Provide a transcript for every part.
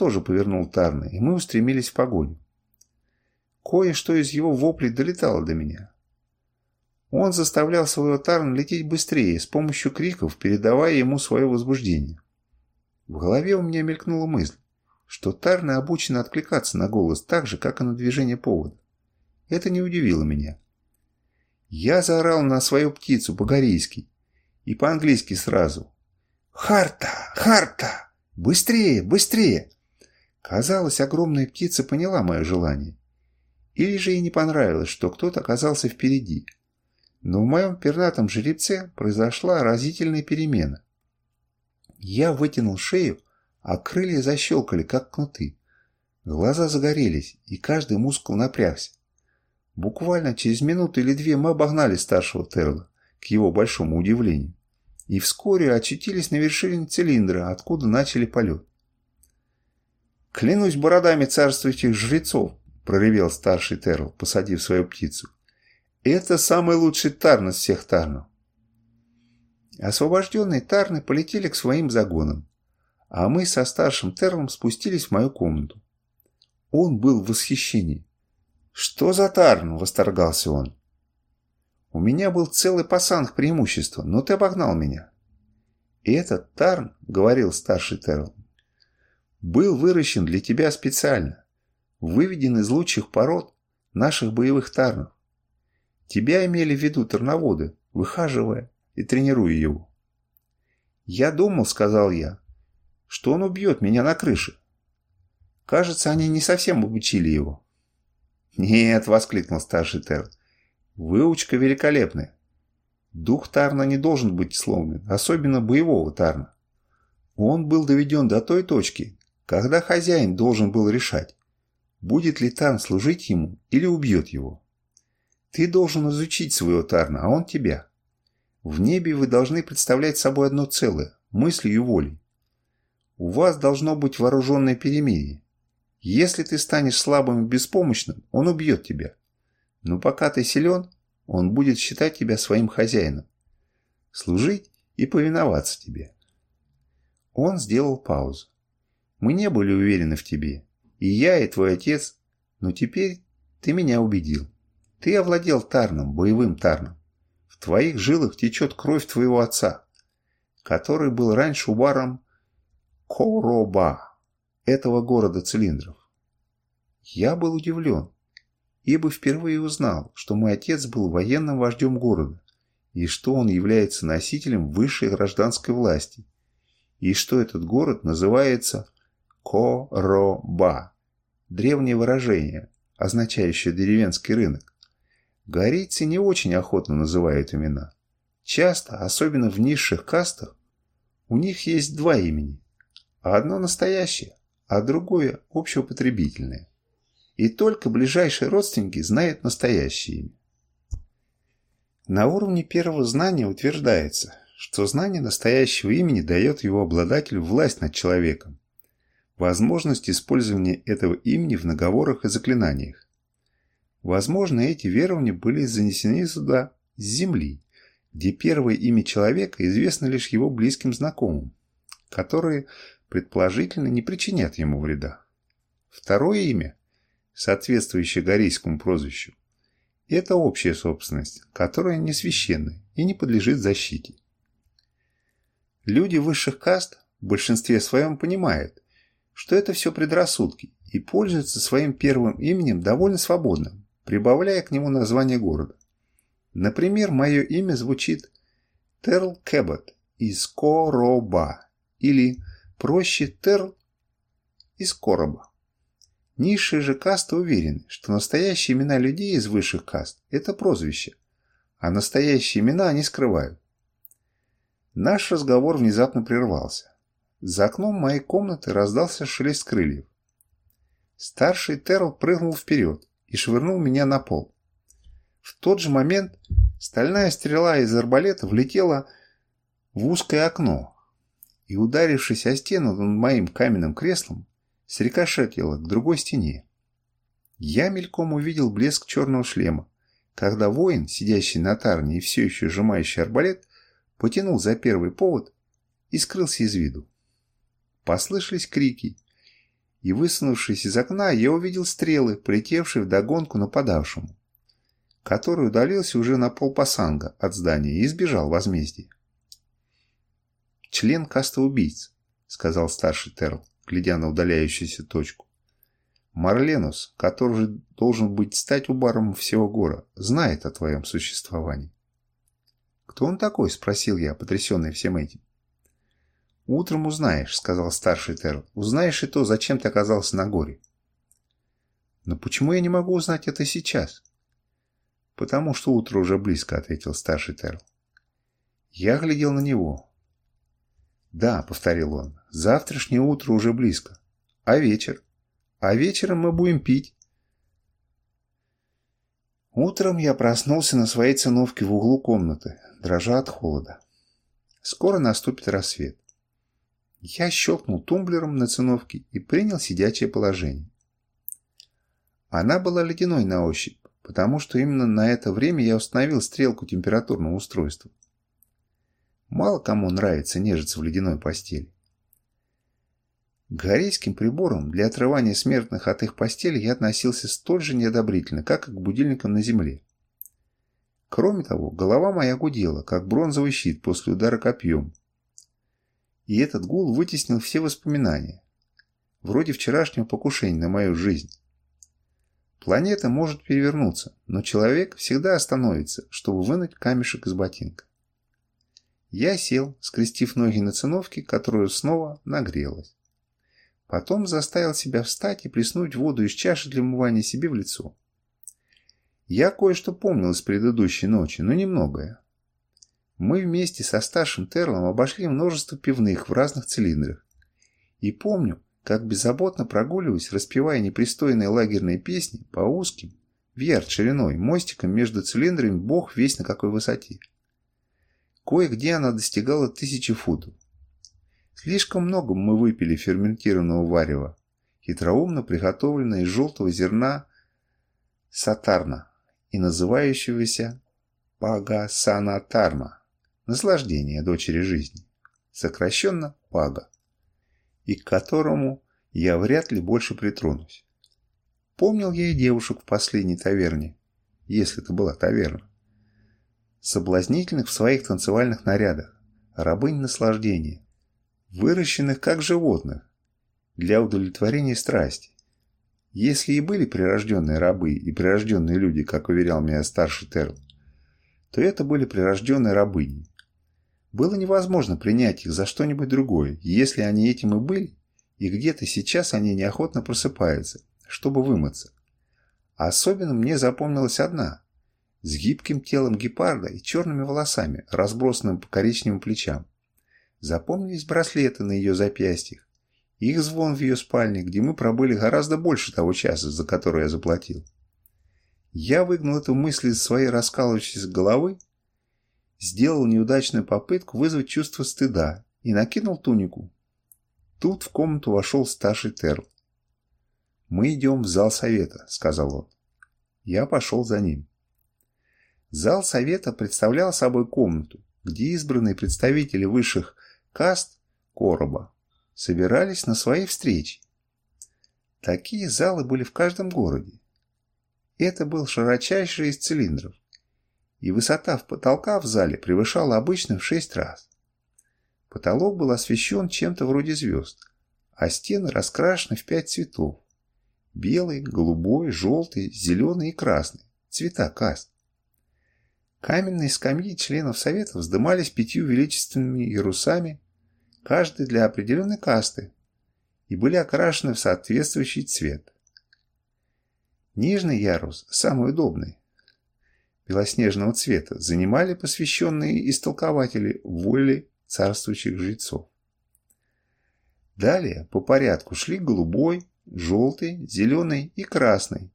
тоже повернул Тарна, и мы устремились в погоню. Кое-что из его воплей долетало до меня. Он заставлял своего Тарна лететь быстрее, с помощью криков, передавая ему свое возбуждение. В голове у меня мелькнула мысль, что Тарны обучены откликаться на голос так же, как и на движение повода. Это не удивило меня. Я заорал на свою птицу по-корейски и по-английски сразу. «Харта! Харта! Быстрее! Быстрее!» Казалось, огромная птица поняла мое желание. Или же ей не понравилось, что кто-то оказался впереди. Но в моем пернатом жеребце произошла разительная перемена. Я вытянул шею, а крылья защелкали, как кнуты. Глаза загорелись, и каждый мускул напрягся. Буквально через минуту или две мы обогнали старшего Терла, к его большому удивлению, и вскоре очутились на вершине цилиндра, откуда начали полет. «Клянусь бородами царствующих жрецов!» – проревел старший Терл, посадив свою птицу. «Это самый лучший тарн из всех тарнов!» Освобожденные тарны полетели к своим загонам, а мы со старшим Терлом спустились в мою комнату. Он был в восхищении. «Что за тарн?» – восторгался он. «У меня был целый пасанг преимущества, но ты обогнал меня». «И этот тарн, — говорил старший Терл, — был выращен для тебя специально, выведен из лучших пород наших боевых тарнов. Тебя имели в виду тарноводы, выхаживая и тренируя его. «Я думал, — сказал я, — что он убьет меня на крыше. Кажется, они не совсем обучили его». «Нет», — воскликнул старший Тер, — «выучка великолепная. Дух Тарна не должен быть сломлен, особенно боевого Тарна. Он был доведен до той точки, когда хозяин должен был решать, будет ли Тарн служить ему или убьет его. Ты должен изучить своего Тарна, а он тебя. В небе вы должны представлять собой одно целое, мыслью и волей. У вас должно быть вооруженное перемирие. Если ты станешь слабым и беспомощным, он убьет тебя. Но пока ты силен, он будет считать тебя своим хозяином. Служить и повиноваться тебе. Он сделал паузу. Мы не были уверены в тебе. И я, и твой отец. Но теперь ты меня убедил. Ты овладел Тарном, боевым Тарном. В твоих жилах течет кровь твоего отца, который был раньше убаром Короба этого города цилиндров. Я был удивлен, ибо впервые узнал, что мой отец был военным вождем города, и что он является носителем высшей гражданской власти, и что этот город называется Короба, древнее выражение, означающее деревенский рынок. Горейцы не очень охотно называют имена. Часто, особенно в низших кастах, у них есть два имени, одно настоящее, а другое общеупотребительное. И только ближайшие родственники знают настоящее имя. На уровне первого знания утверждается, что знание настоящего имени дает его обладателю власть над человеком, возможность использования этого имени в наговорах и заклинаниях. Возможно, эти верования были занесены сюда с Земли, где первое имя человека известно лишь его близким знакомым, которые предположительно не причинят ему вреда. Второе имя, соответствующее горейскому прозвищу, это общая собственность, которая не священная и не подлежит защите. Люди высших каст в большинстве своем понимают, что это все предрассудки и пользуются своим первым именем довольно свободно, прибавляя к нему название города. Например, мое имя звучит Терл Кэббот из Короба или проще Терл из короба. Низшие же касты уверены, что настоящие имена людей из высших каст – это прозвища, а настоящие имена они скрывают. Наш разговор внезапно прервался. За окном моей комнаты раздался шелест крыльев. Старший Терл прыгнул вперед и швырнул меня на пол. В тот же момент стальная стрела из арбалета влетела в узкое окно, и, ударившись о стену над моим каменным креслом, срикошетила к другой стене. Я мельком увидел блеск черного шлема, когда воин, сидящий на тарне и все еще сжимающий арбалет, потянул за первый повод и скрылся из виду. Послышались крики, и, высунувшись из окна, я увидел стрелы, полетевшие вдогонку нападавшему, который удалился уже на полпасанга от здания и избежал возмездия. «Член каста убийц», — сказал старший Терл, глядя на удаляющуюся точку. «Марленус, который же должен быть стать убаром всего гора, знает о твоем существовании». «Кто он такой?» — спросил я, потрясенный всем этим. «Утром узнаешь», — сказал старший Терл. «Узнаешь и то, зачем ты оказался на горе». «Но почему я не могу узнать это сейчас?» «Потому что утро уже близко», — ответил старший Терл. Я глядел на него. «Да», — повторил он, — «завтрашнее утро уже близко. А вечер? А вечером мы будем пить». Утром я проснулся на своей циновке в углу комнаты, дрожа от холода. Скоро наступит рассвет. Я щелкнул тумблером на циновке и принял сидячее положение. Она была ледяной на ощупь, потому что именно на это время я установил стрелку температурного устройства. Мало кому нравится нежиться в ледяной постели. К корейским приборам для отрывания смертных от их постели я относился столь же неодобрительно, как и к будильникам на земле. Кроме того, голова моя гудела, как бронзовый щит после удара копьем. И этот гул вытеснил все воспоминания, вроде вчерашнего покушения на мою жизнь. Планета может перевернуться, но человек всегда остановится, чтобы вынуть камешек из ботинка. Я сел, скрестив ноги на циновке, которая снова нагрелась. Потом заставил себя встать и плеснуть воду из чаши для умывания себе в лицо. Я кое-что помнил из предыдущей ночи, но немногое. Мы вместе со старшим Терлом обошли множество пивных в разных цилиндрах. И помню, как беззаботно прогуливаясь, распевая непристойные лагерные песни по узким, в шириной, мостикам между цилиндрами бог весь на какой высоте. Кое-где она достигала тысячи футов. Слишком много мы выпили ферментированного варева, хитроумно приготовленного из желтого зерна сатарна и называющегося пагасанатарма, наслаждение дочери жизни, сокращенно пага, и к которому я вряд ли больше притронусь. Помнил я и девушек в последней таверне, если это была таверна соблазнительных в своих танцевальных нарядах, рабынь наслаждения, выращенных как животных, для удовлетворения страсти. Если и были прирожденные рабы и прирожденные люди, как уверял меня старший Терл, то это были прирожденные рабыни. Было невозможно принять их за что-нибудь другое, если они этим и были, и где-то сейчас они неохотно просыпаются, чтобы вымыться. А особенно мне запомнилась одна, с гибким телом гепарда и черными волосами, разбросанными по коричневым плечам. Запомнились браслеты на ее запястьях, их звон в ее спальне, где мы пробыли гораздо больше того часа, за который я заплатил. Я выгнал эту мысль из своей раскалывающейся головы, сделал неудачную попытку вызвать чувство стыда и накинул тунику. Тут в комнату вошел старший Терл. «Мы идем в зал совета», — сказал он. Я пошел за ним. Зал совета представлял собой комнату, где избранные представители высших каст короба собирались на свои встречи. Такие залы были в каждом городе. Это был широчайший из цилиндров, и высота в потолка в зале превышала обычно в шесть раз. Потолок был освещен чем-то вроде звезд, а стены раскрашены в пять цветов. Белый, голубой, желтый, зеленый и красный. Цвета каст. Каменные скамьи членов Совета вздымались пятью величественными ярусами, каждый для определенной касты, и были окрашены в соответствующий цвет. Нижний ярус, самый удобный, белоснежного цвета, занимали посвященные истолкователи воли царствующих жрецов. Далее по порядку шли голубой, желтый, зеленый и красный,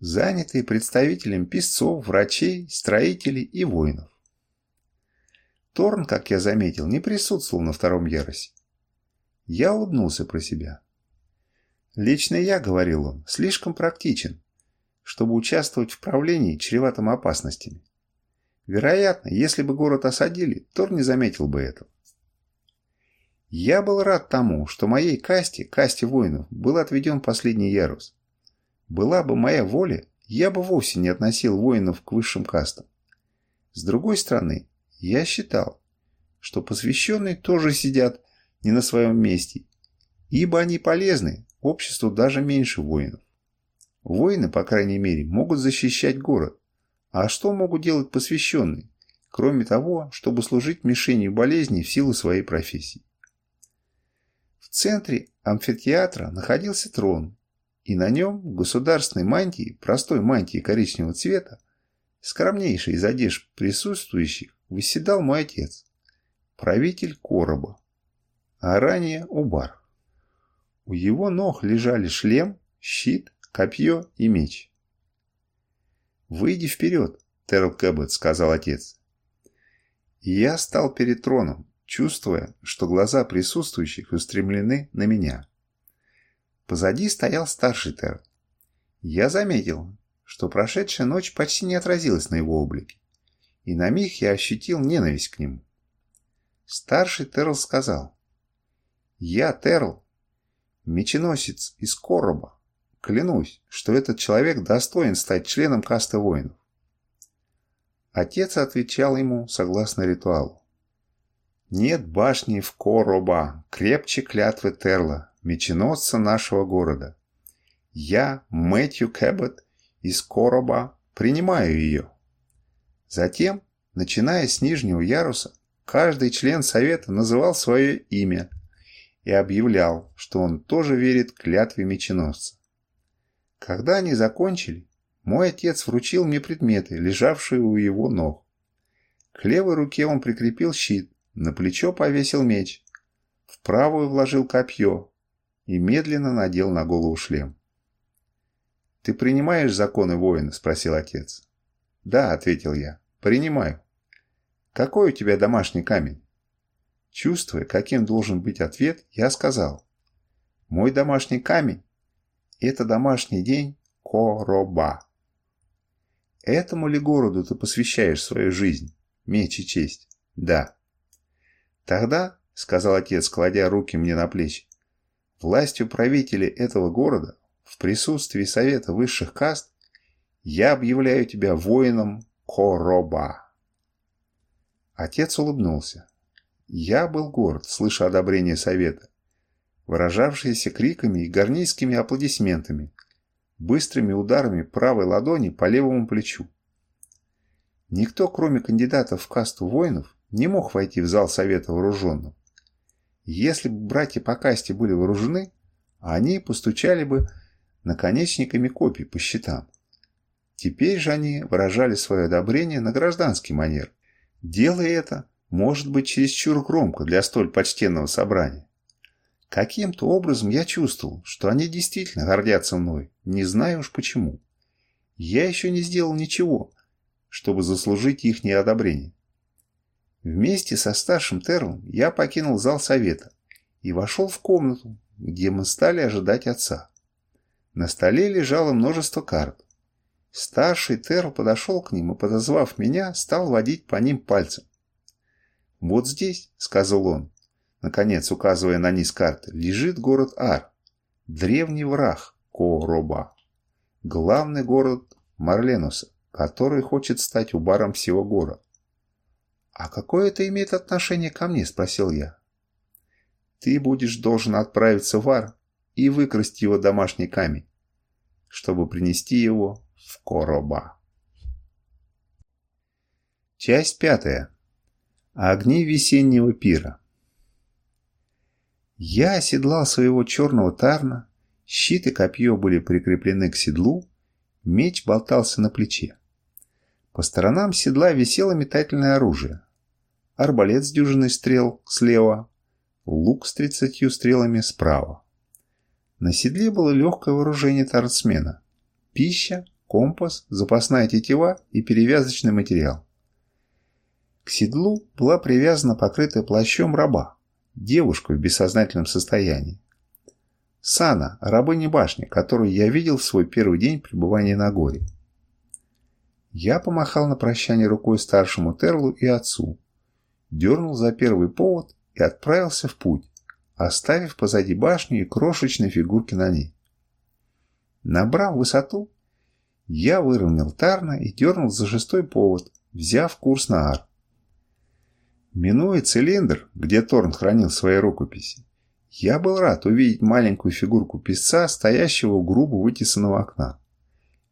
занятые представителем писцов, врачей, строителей и воинов. Торн, как я заметил, не присутствовал на втором ярусе. Я улыбнулся про себя. «Лично я, — говорил он, — слишком практичен, чтобы участвовать в правлении, чреватым опасностями. Вероятно, если бы город осадили, Тор не заметил бы этого. Я был рад тому, что моей касте, касте воинов, был отведен последний ярус. Была бы моя воля, я бы вовсе не относил воинов к высшим кастам. С другой стороны, я считал, что посвященные тоже сидят не на своем месте, ибо они полезны обществу даже меньше воинов. Воины, по крайней мере, могут защищать город. А что могут делать посвященные, кроме того, чтобы служить мишенью болезней в силу своей профессии? В центре амфитеатра находился трон, и на нем в государственной мантии, простой мантии коричневого цвета, скромнейший из одежд присутствующих, восседал мой отец, правитель короба, а ранее Убар. У его ног лежали шлем, щит, копье и меч. «Выйди вперед», — Терл Кэббет сказал отец. И я стал перед троном, чувствуя, что глаза присутствующих устремлены на меня. Позади стоял старший Терл. Я заметил, что прошедшая ночь почти не отразилась на его облике, и на миг я ощутил ненависть к нему. Старший Терл сказал, «Я Терл, меченосец из короба, клянусь, что этот человек достоин стать членом касты воинов». Отец отвечал ему согласно ритуалу. «Нет башни в короба, крепче клятвы Терла, меченосца нашего города. Я, Мэтью Кэббет, из короба, принимаю ее». Затем, начиная с нижнего яруса, каждый член совета называл свое имя и объявлял, что он тоже верит клятве меченосца. Когда они закончили, мой отец вручил мне предметы, лежавшие у его ног. К левой руке он прикрепил щит, на плечо повесил меч, в правую вложил копье и медленно надел на голову шлем. «Ты принимаешь законы воина?» – спросил отец. «Да», – ответил я, – «принимаю». «Какой у тебя домашний камень?» Чувствуя, каким должен быть ответ, я сказал. «Мой домашний камень – это домашний день Короба». «Этому ли городу ты посвящаешь свою жизнь, меч и честь?» «Да». «Тогда», – сказал отец, кладя руки мне на плечи, «властью правителя этого города, в присутствии совета высших каст, я объявляю тебя воином Короба». Отец улыбнулся. Я был горд, слыша одобрение совета, выражавшееся криками и гарнийскими аплодисментами, быстрыми ударами правой ладони по левому плечу. Никто, кроме кандидатов в касту воинов, не мог войти в зал совета вооруженным. Если бы братья по касте были вооружены, они постучали бы наконечниками копий по щитам. Теперь же они выражали свое одобрение на гражданский манер, делая это, может быть, чересчур громко для столь почтенного собрания. Каким-то образом я чувствовал, что они действительно гордятся мной, не знаю уж почему. Я еще не сделал ничего, чтобы заслужить их неодобрение. Вместе со старшим Терлом я покинул зал совета и вошел в комнату, где мы стали ожидать отца. На столе лежало множество карт. Старший Терл подошел к ним и, подозвав меня, стал водить по ним пальцем. «Вот здесь», — сказал он, наконец указывая на низ карты, — «лежит город Ар, древний враг Короба, главный город Марленуса, который хочет стать убаром всего города». «А какое это имеет отношение ко мне?» — спросил я. «Ты будешь должен отправиться в Ар и выкрасть его домашний камень, чтобы принести его в Короба. Часть пятая. Огни весеннего пира. Я оседлал своего черного тарна, щит и копье были прикреплены к седлу, меч болтался на плече. По сторонам седла висело метательное оружие. Арбалет с дюжиной стрел слева, лук с тридцатью стрелами справа. На седле было легкое вооружение торцмена. Пища, компас, запасная тетива и перевязочный материал. К седлу была привязана покрытая плащом раба, девушка в бессознательном состоянии. Сана, рабыня башни, которую я видел в свой первый день пребывания на горе. Я помахал на прощание рукой старшему Терлу и отцу, дернул за первый повод и отправился в путь, оставив позади башню и крошечные фигурки на ней. Набрав высоту, я выровнял Тарна и дернул за шестой повод, взяв курс на Ар. Минуя цилиндр, где Торн хранил свои рукописи, я был рад увидеть маленькую фигурку писца, стоящего у грубо вытесанного окна.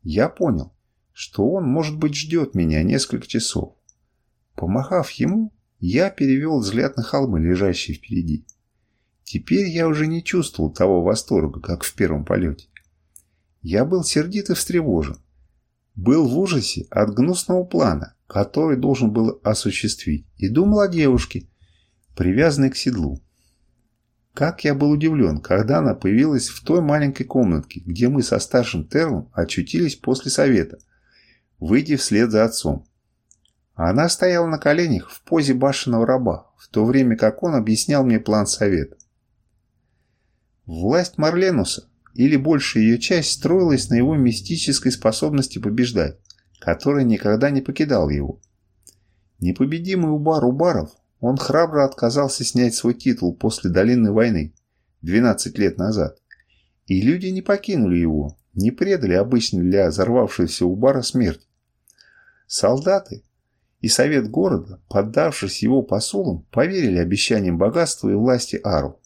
Я понял, что он, может быть, ждет меня несколько часов. Помахав ему, я перевел взгляд на холмы, лежащие впереди. Теперь я уже не чувствовал того восторга, как в первом полете. Я был сердит и встревожен. Был в ужасе от гнусного плана, который должен был осуществить, и думал о девушке, привязанной к седлу. Как я был удивлен, когда она появилась в той маленькой комнатке, где мы со старшим Терлом очутились после совета, выйдя вслед за отцом. Она стояла на коленях в позе башенного раба, в то время как он объяснял мне план совета. Власть Марленуса, или большая ее часть, строилась на его мистической способности побеждать который никогда не покидал его. Непобедимый Убар Убаров, он храбро отказался снять свой титул после Долинной войны 12 лет назад. И люди не покинули его, не предали обычно для взорвавшегося Убара смерть. Солдаты и совет города, поддавшись его посулам, поверили обещаниям богатства и власти Ару.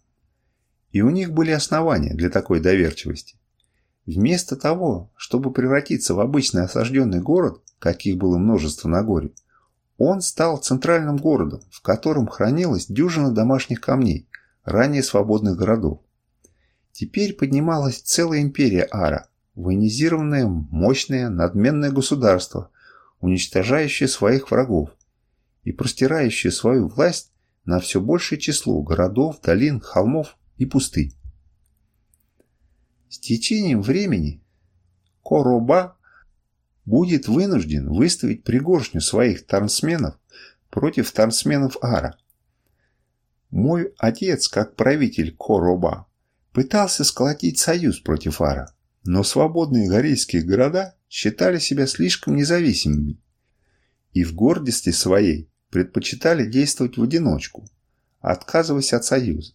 И у них были основания для такой доверчивости. Вместо того, чтобы превратиться в обычный осажденный город, каких было множество на горе, он стал центральным городом, в котором хранилась дюжина домашних камней, ранее свободных городов. Теперь поднималась целая империя Ара, военизированное, мощное, надменное государство, уничтожающее своих врагов и простирающее свою власть на все большее число городов, долин, холмов и пустынь. С течением времени Короба будет вынужден выставить пригоршню своих тарнсменов против тарнсменов Ара. Мой отец, как правитель Короба, пытался сколотить союз против Ара, но свободные горейские города считали себя слишком независимыми и в гордости своей предпочитали действовать в одиночку, отказываясь от союза.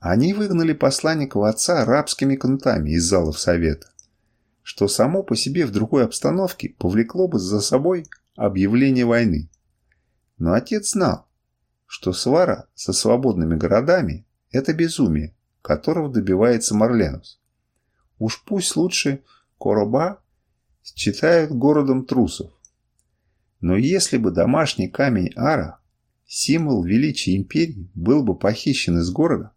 Они выгнали посланника отца рабскими кнутами из залов совета, что само по себе в другой обстановке повлекло бы за собой объявление войны. Но отец знал, что свара со свободными городами – это безумие, которого добивается Марленус. Уж пусть лучше Короба считают городом трусов. Но если бы домашний камень Ара, символ величия империи, был бы похищен из города,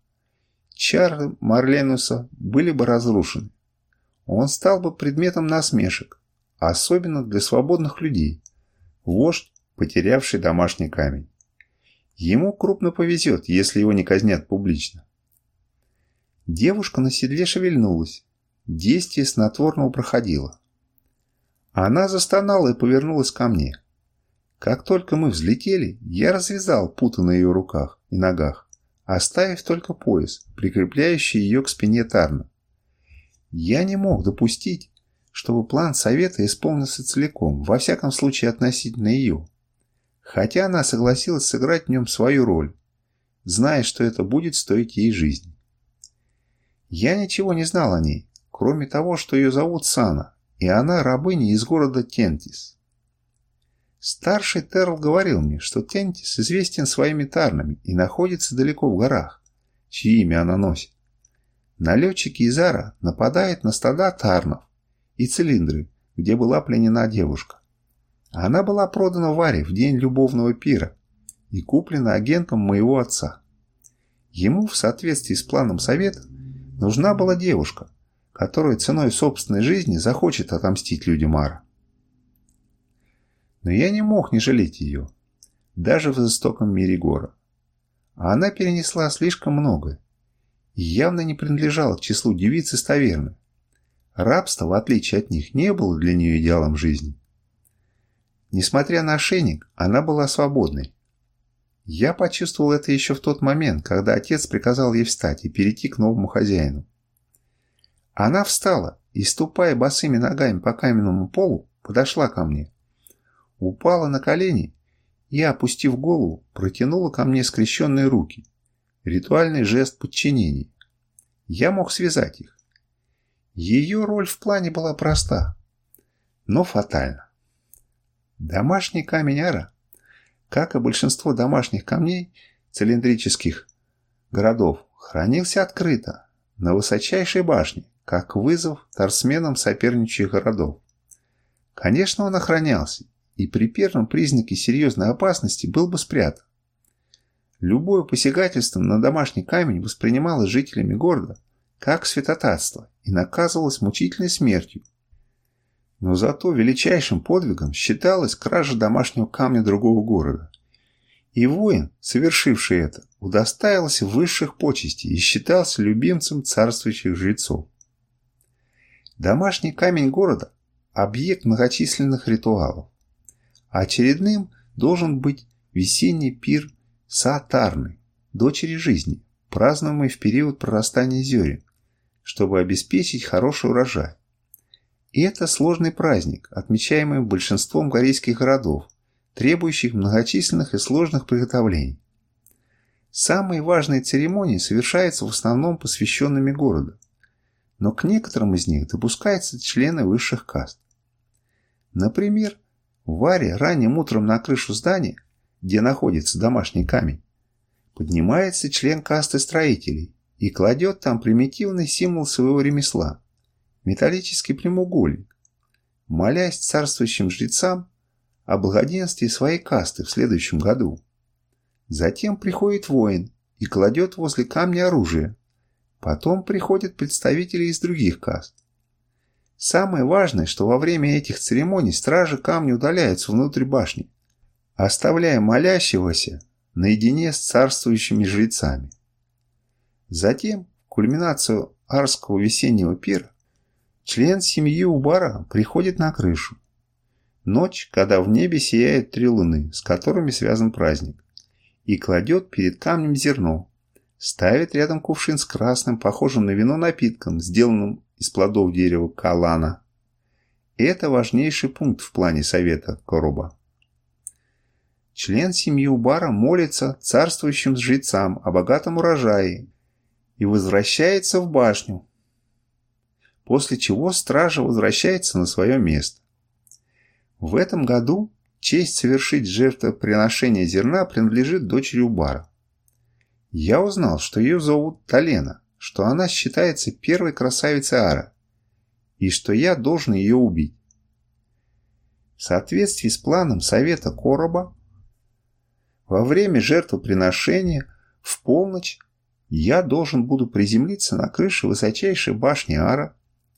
чары Марленуса были бы разрушены. Он стал бы предметом насмешек, особенно для свободных людей, вождь, потерявший домашний камень. Ему крупно повезет, если его не казнят публично. Девушка на седле шевельнулась. Действие снотворного проходило. Она застонала и повернулась ко мне. Как только мы взлетели, я развязал путы на ее руках и ногах оставив только пояс, прикрепляющий ее к спине Тарна. Я не мог допустить, чтобы план совета исполнился целиком, во всяком случае относительно ее. Хотя она согласилась сыграть в нем свою роль, зная, что это будет стоить ей жизни. Я ничего не знал о ней, кроме того, что ее зовут Сана, и она рабыня из города Тентис. Старший Терл говорил мне, что Тентис известен своими тарнами и находится далеко в горах, чьи имя она носит. Налетчики Изара нападают на стада тарнов и цилиндры, где была пленена девушка. Она была продана Варе в день любовного пира и куплена агентом моего отца. Ему, в соответствии с планом совета, нужна была девушка, которая ценой собственной жизни захочет отомстить людям Ара. Но я не мог не жалеть ее, даже в жестоком мире гора. А она перенесла слишком много и явно не принадлежала к числу девиц из таверны. Рабство, в отличие от них, не было для нее идеалом жизни. Несмотря на ошейник, она была свободной. Я почувствовал это еще в тот момент, когда отец приказал ей встать и перейти к новому хозяину. Она встала и, ступая босыми ногами по каменному полу, подошла ко мне упала на колени и, опустив голову, протянула ко мне скрещенные руки, ритуальный жест подчинения. Я мог связать их. Ее роль в плане была проста, но фатальна. Домашний камень Ара, как и большинство домашних камней цилиндрических городов, хранился открыто, на высочайшей башне, как вызов торсменам соперничающих городов. Конечно, он охранялся, и при первом признаке серьезной опасности был бы спрятан. Любое посягательство на домашний камень воспринималось жителями города как святотатство и наказывалось мучительной смертью. Но зато величайшим подвигом считалась кража домашнего камня другого города. И воин, совершивший это, удостаивался высших почестей и считался любимцем царствующих жрецов. Домашний камень города – объект многочисленных ритуалов. Очередным должен быть весенний пир Саатарны, дочери жизни, празднуемый в период прорастания зерен, чтобы обеспечить хороший урожай. И это сложный праздник, отмечаемый большинством корейских городов, требующих многочисленных и сложных приготовлений. Самые важные церемонии совершаются в основном посвященными городу, но к некоторым из них допускаются члены высших каст. Например, в Варе ранним утром на крышу здания, где находится домашний камень, поднимается член касты строителей и кладет там примитивный символ своего ремесла – металлический прямоугольник, молясь царствующим жрецам о благоденствии своей касты в следующем году. Затем приходит воин и кладет возле камня оружие. Потом приходят представители из других каст. Самое важное, что во время этих церемоний стражи камня удаляются внутрь башни, оставляя молящегося наедине с царствующими жрецами. Затем, в кульминацию арского весеннего пира, член семьи Убара приходит на крышу, Ночь, когда в небе сияют три луны, с которыми связан праздник, и кладет перед камнем зерно, ставит рядом кувшин с красным, похожим на вино напитком, сделанным из плодов дерева калана. Это важнейший пункт в плане совета Короба. Член семьи Убара молится царствующим жрецам о богатом урожае и возвращается в башню, после чего стража возвращается на свое место. В этом году честь совершить жертвоприношение зерна принадлежит дочери Убара. Я узнал, что ее зовут Талена, что она считается первой красавицей Ара, и что я должен ее убить. В соответствии с планом Совета Короба, во время жертвоприношения в полночь я должен буду приземлиться на крыше высочайшей башни Ара,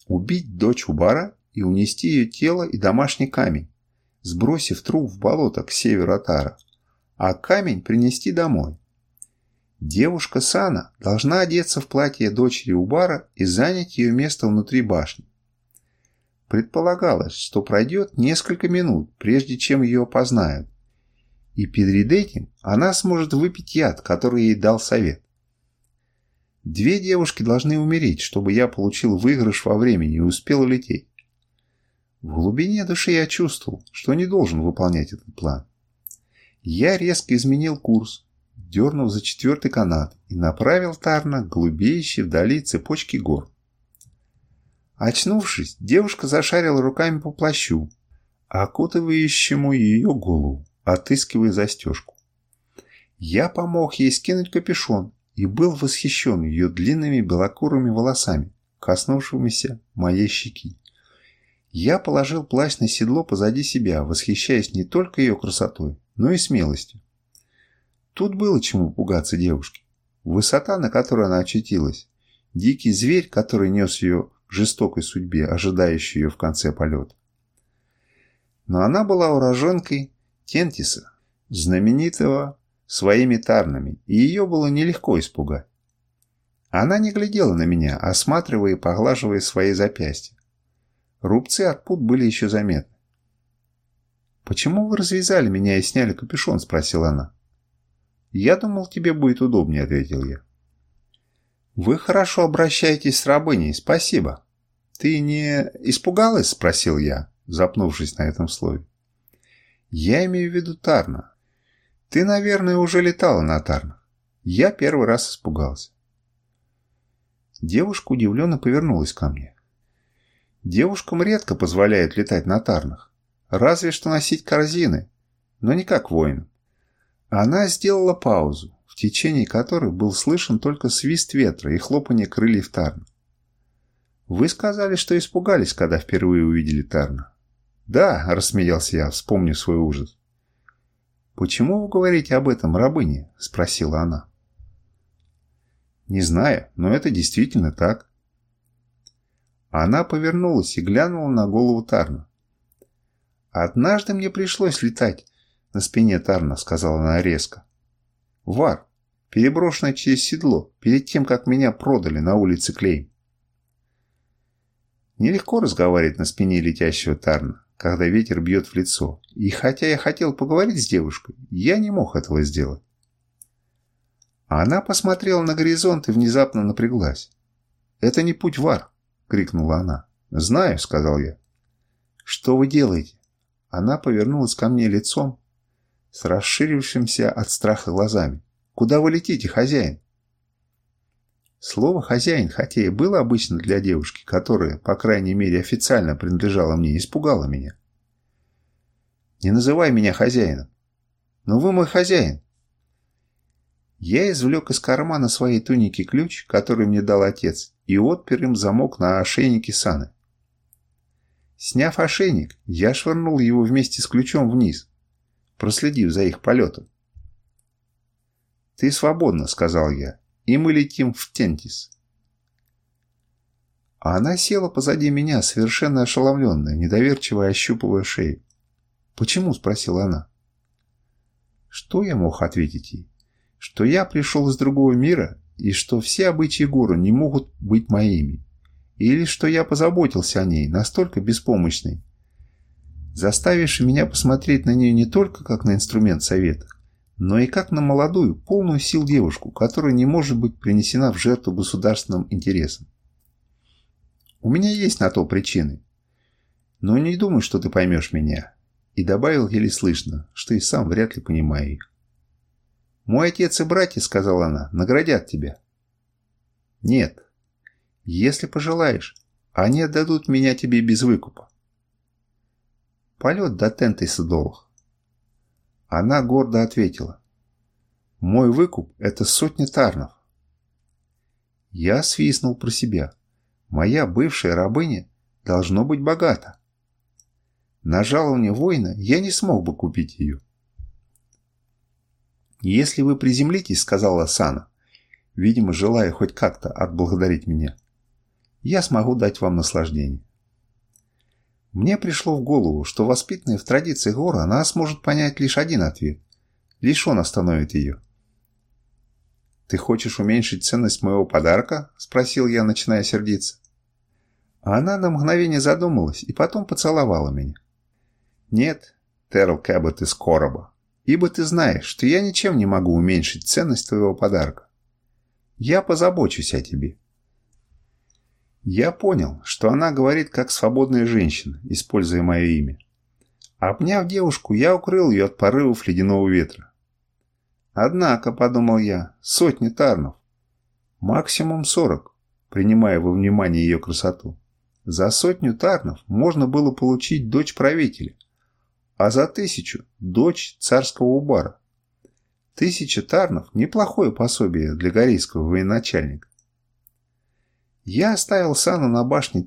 убить дочь Убара и унести ее тело и домашний камень, сбросив труп в болото к северу от Ара, а камень принести домой. Девушка Сана должна одеться в платье дочери Убара и занять ее место внутри башни. Предполагалось, что пройдет несколько минут, прежде чем ее опознают, и перед этим она сможет выпить яд, который ей дал совет. Две девушки должны умереть, чтобы я получил выигрыш во времени и успел улететь. В глубине души я чувствовал, что не должен выполнять этот план. Я резко изменил курс, дернув за четвертый канат и направил Тарна к глубеющей вдали цепочке гор. Очнувшись, девушка зашарила руками по плащу, окутывающему ее голову, отыскивая застежку. Я помог ей скинуть капюшон и был восхищен ее длинными белокурыми волосами, коснувшимися моей щеки. Я положил плащ на седло позади себя, восхищаясь не только ее красотой, но и смелостью. Тут было чему пугаться девушке. Высота, на которой она очутилась, дикий зверь, который нес ее к жестокой судьбе, ожидающей ее в конце полета. Но она была уроженкой Тентиса, знаменитого своими тарнами, и ее было нелегко испугать. Она не глядела на меня, осматривая и поглаживая свои запястья. Рубцы от пут были еще заметны. «Почему вы развязали меня и сняли капюшон?» – спросила она. «Я думал, тебе будет удобнее», – ответил я. «Вы хорошо обращаетесь с рабыней, спасибо. Ты не испугалась?» – спросил я, запнувшись на этом слове. «Я имею в виду Тарна. Ты, наверное, уже летала на Тарнах. Я первый раз испугался. Девушка удивленно повернулась ко мне. Девушкам редко позволяют летать на тарнах. Разве что носить корзины, но не как воинам. Она сделала паузу, в течение которой был слышен только свист ветра и хлопанье крыльев Тарна. «Вы сказали, что испугались, когда впервые увидели Тарна». «Да», — рассмеялся я, вспомнив свой ужас. «Почему вы говорите об этом, рабыне?» — спросила она. «Не знаю, но это действительно так». Она повернулась и глянула на голову Тарна. «Однажды мне пришлось летать на спине Тарна», — сказала она резко. «Вар, переброшенный через седло, перед тем, как меня продали на улице Клейм». Нелегко разговаривать на спине летящего Тарна, когда ветер бьет в лицо, и хотя я хотел поговорить с девушкой, я не мог этого сделать. Она посмотрела на горизонт и внезапно напряглась. «Это не путь Вар!» — крикнула она. «Знаю», — сказал я. «Что вы делаете?» Она повернулась ко мне лицом, с расширившимся от страха глазами. «Куда вы летите, хозяин?» Слово «хозяин», хотя и было обычно для девушки, которая, по крайней мере, официально принадлежала мне, испугало меня. «Не называй меня хозяином». «Но вы мой хозяин». Я извлек из кармана своей туники ключ, который мне дал отец, и отпер им замок на ошейнике Саны. Сняв ошейник, я швырнул его вместе с ключом вниз, проследив за их полетом. «Ты свободна», — сказал я, — «и мы летим в Тентис». А она села позади меня, совершенно ошеломленная, недоверчиво ощупывая шею. «Почему?» — спросила она. Что я мог ответить ей? Что я пришел из другого мира, и что все обычаи гору не могут быть моими. Или что я позаботился о ней, настолько беспомощной, заставивший меня посмотреть на нее не только как на инструмент совета, но и как на молодую, полную сил девушку, которая не может быть принесена в жертву государственным интересам. У меня есть на то причины, но не думаю, что ты поймешь меня. И добавил еле слышно, что и сам вряд ли понимаю их. «Мой отец и братья, — сказала она, — наградят тебя». «Нет. Если пожелаешь, они отдадут меня тебе без выкупа полет до тенты садовых. Она гордо ответила. Мой выкуп – это сотни тарнов. Я свистнул про себя. Моя бывшая рабыня должно быть богата. На жалование воина я не смог бы купить ее. «Если вы приземлитесь, — сказала Сана, видимо, желая хоть как-то отблагодарить меня, — я смогу дать вам наслаждение. Мне пришло в голову, что воспитанная в традициях гора, она сможет понять лишь один ответ. Лишь он остановит ее. «Ты хочешь уменьшить ценность моего подарка?» – спросил я, начиная сердиться. А она на мгновение задумалась и потом поцеловала меня. «Нет, Терл Кэббот из Короба, ибо ты знаешь, что я ничем не могу уменьшить ценность твоего подарка. Я позабочусь о тебе. Я понял, что она говорит как свободная женщина, используя мое имя. Обняв девушку, я укрыл ее от порывов ледяного ветра. Однако, подумал я, сотни тарнов. Максимум сорок, принимая во внимание ее красоту. За сотню тарнов можно было получить дочь правителя, а за тысячу – дочь царского убара. Тысяча тарнов – неплохое пособие для корейского военачальника. Я оставил Сану на башне